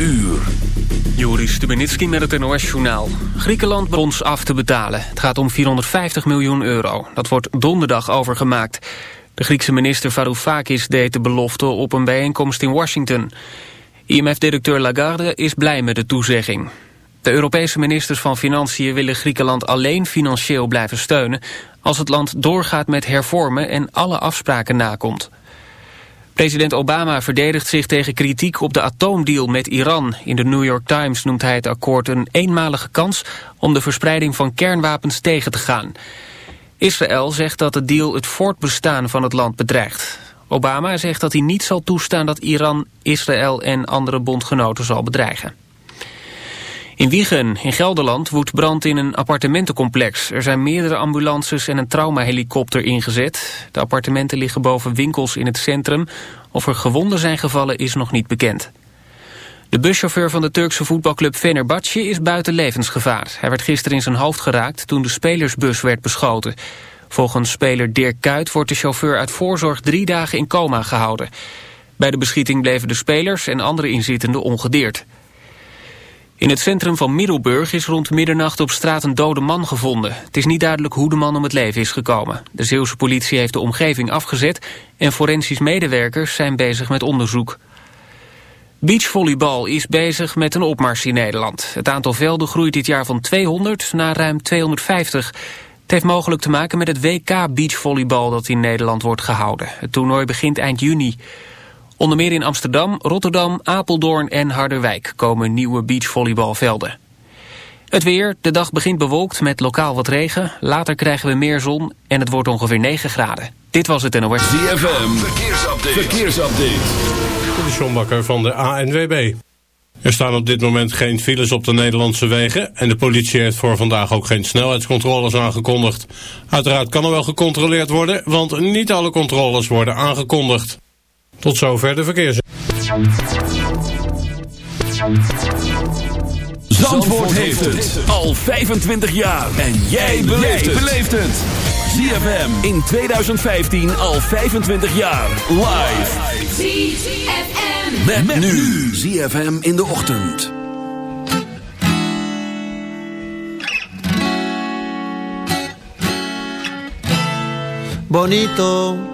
Uur. Joris Stubenitski met het NOS-journaal. Griekenland ons af te betalen. Het gaat om 450 miljoen euro. Dat wordt donderdag overgemaakt. De Griekse minister Varoufakis deed de belofte op een bijeenkomst in Washington. IMF-directeur Lagarde is blij met de toezegging. De Europese ministers van Financiën willen Griekenland alleen financieel blijven steunen... als het land doorgaat met hervormen en alle afspraken nakomt. President Obama verdedigt zich tegen kritiek op de atoomdeal met Iran. In de New York Times noemt hij het akkoord een eenmalige kans om de verspreiding van kernwapens tegen te gaan. Israël zegt dat de deal het voortbestaan van het land bedreigt. Obama zegt dat hij niet zal toestaan dat Iran, Israël en andere bondgenoten zal bedreigen. In Wiegen, in Gelderland, woedt brand in een appartementencomplex. Er zijn meerdere ambulances en een traumahelikopter ingezet. De appartementen liggen boven winkels in het centrum. Of er gewonden zijn gevallen is nog niet bekend. De buschauffeur van de Turkse voetbalclub Fenerbahce is buiten levensgevaar. Hij werd gisteren in zijn hoofd geraakt toen de spelersbus werd beschoten. Volgens speler Dirk Kuyt wordt de chauffeur uit voorzorg drie dagen in coma gehouden. Bij de beschieting bleven de spelers en andere inzittenden ongedeerd. In het centrum van Middelburg is rond middernacht op straat een dode man gevonden. Het is niet duidelijk hoe de man om het leven is gekomen. De Zeeuwse politie heeft de omgeving afgezet... en forensisch medewerkers zijn bezig met onderzoek. Beachvolleybal is bezig met een opmars in Nederland. Het aantal velden groeit dit jaar van 200 naar ruim 250. Het heeft mogelijk te maken met het WK beachvolleybal dat in Nederland wordt gehouden. Het toernooi begint eind juni. Onder meer in Amsterdam, Rotterdam, Apeldoorn en Harderwijk komen nieuwe beachvolleybalvelden. Het weer, de dag begint bewolkt met lokaal wat regen. Later krijgen we meer zon en het wordt ongeveer 9 graden. Dit was het NOS. ZFM, verkeersupdate. verkeersupdate. De Sjombakker van de ANWB. Er staan op dit moment geen files op de Nederlandse wegen... en de politie heeft voor vandaag ook geen snelheidscontroles aangekondigd. Uiteraard kan er wel gecontroleerd worden, want niet alle controles worden aangekondigd. Tot zover de verkeers. Zandvoort heeft het al 25 jaar. En jij beleeft het. ZFM in 2015 al 25 jaar. Live. ZFM. Met, met nu. ZFM in de ochtend. Bonito.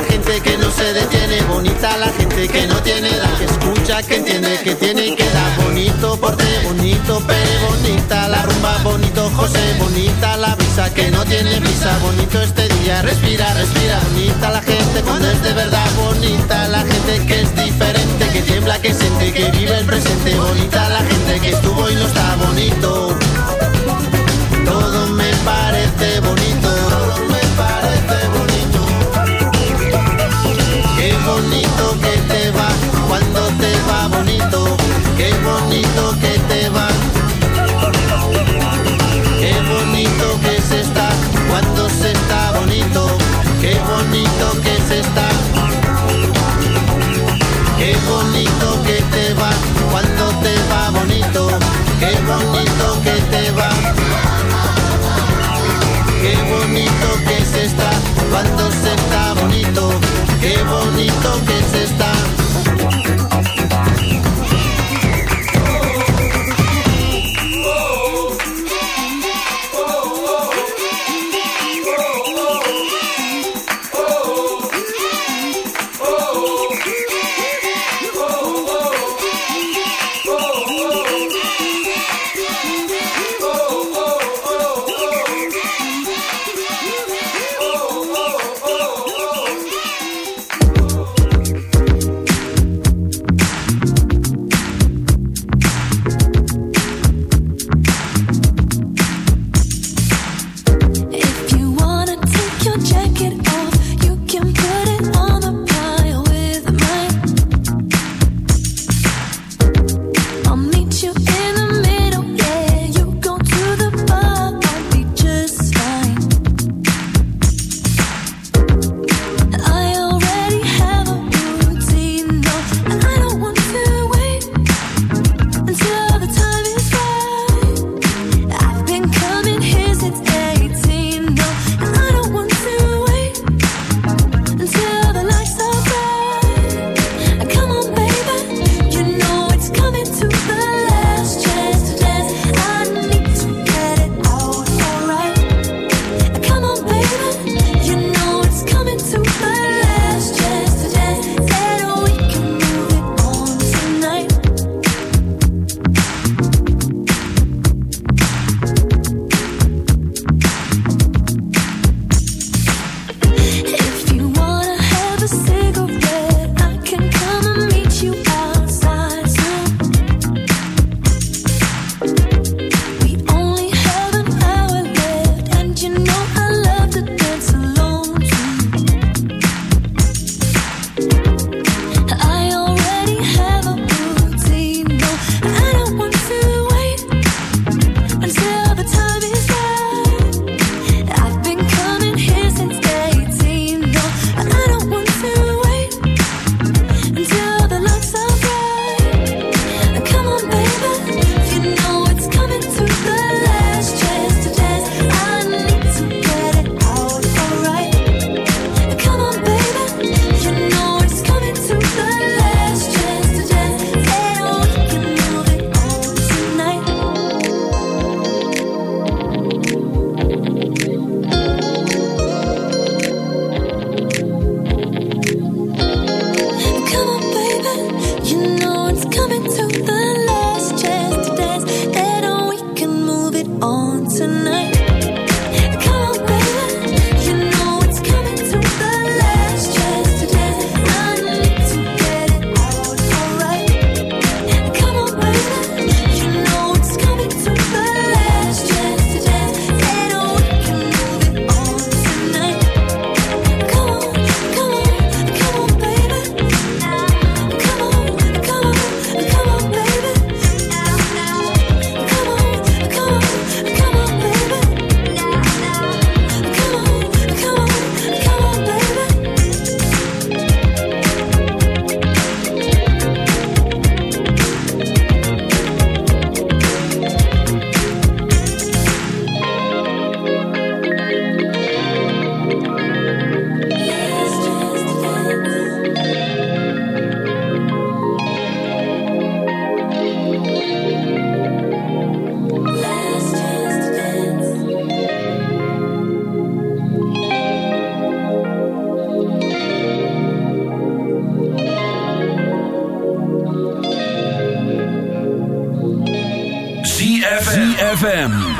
la gente que no se detiene, bonita la gente que no tiene edad, que escucha, que entiende, que tiene y que da. Bonito porte, bonito pere, bonita la rumba, bonito José, bonita la visa que no tiene visa, bonito este día, respira, respira, bonita la gente cuando es de verdad, bonita la gente que es diferente, que tiembla, que siente, que vive el presente, bonita la gente que estuvo y no está bonito.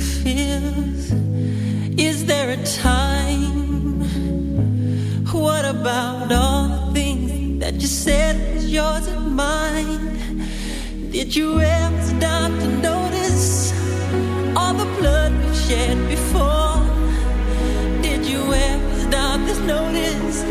Fears? Is there a time? What about all the things that you said was yours and mine? Did you ever stop to notice all the blood we've shed before? Did you ever stop to notice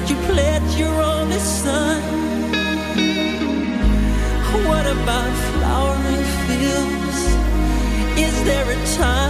that you pledged your only son? What about flowering fields? Is there a time?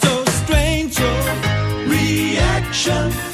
so a your reaction.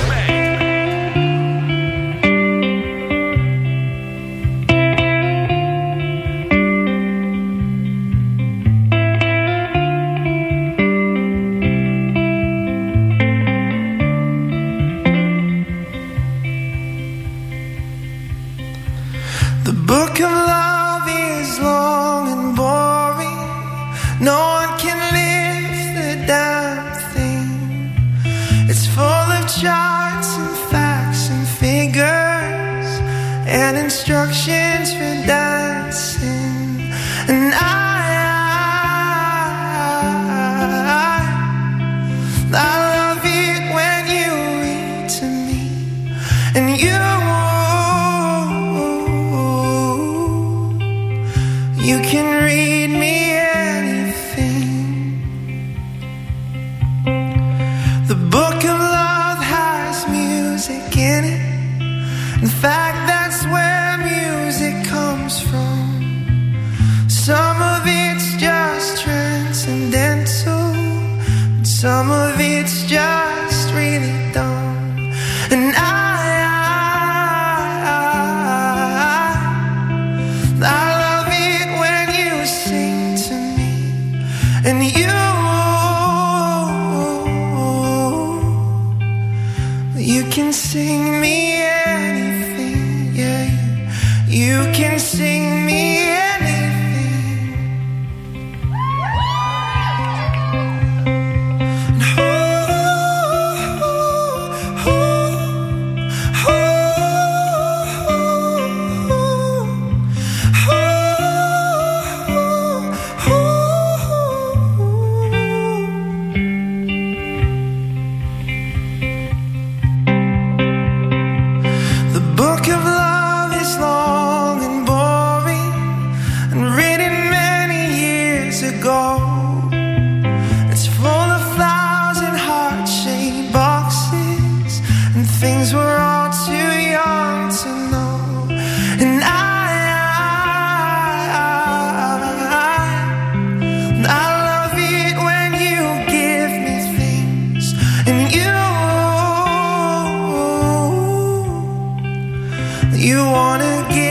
wanna get.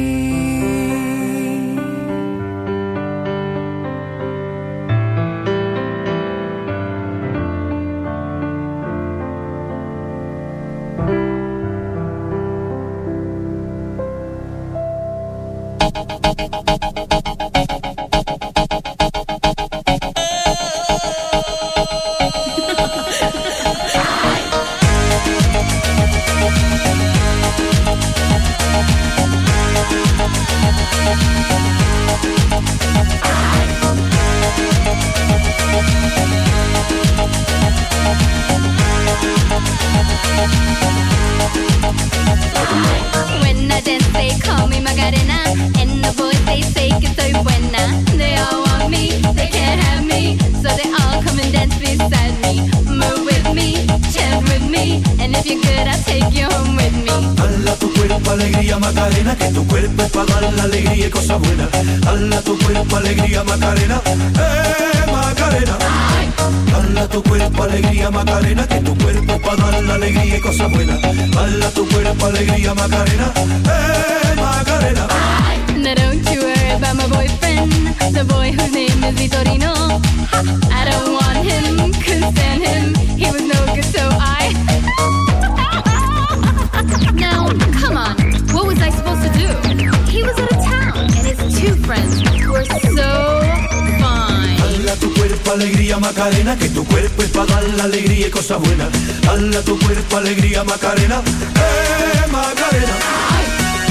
la alegría y cosa buena. alla tu cuerpo alegría Macarena, eh Macarena.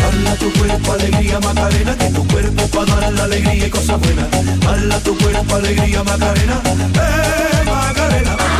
alla tu cuerpo alegría Macarena, que tu cuerpo para dar la alegría y cosa buena. alla tu cuerpo alegría Macarena, eh Macarena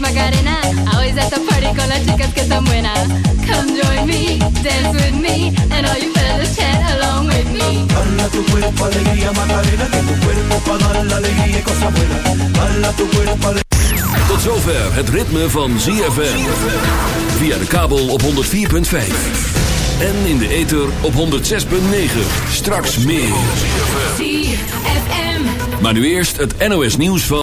Macarena. Always at the party con las chicas que están buenas. Come join me, dance with me, and all you fellas chat along with me. Bala tu cuerpo, alegría, Macarena, que tu cuerpo para dar la alegría y cosas buenas. Bala tu cuerpo, alegría. Tot zover het ritme van ZFM. Via de kabel op 104.5. En in de ether op 106.9. Straks meer. ZFM. Maar nu eerst het NOS nieuws van...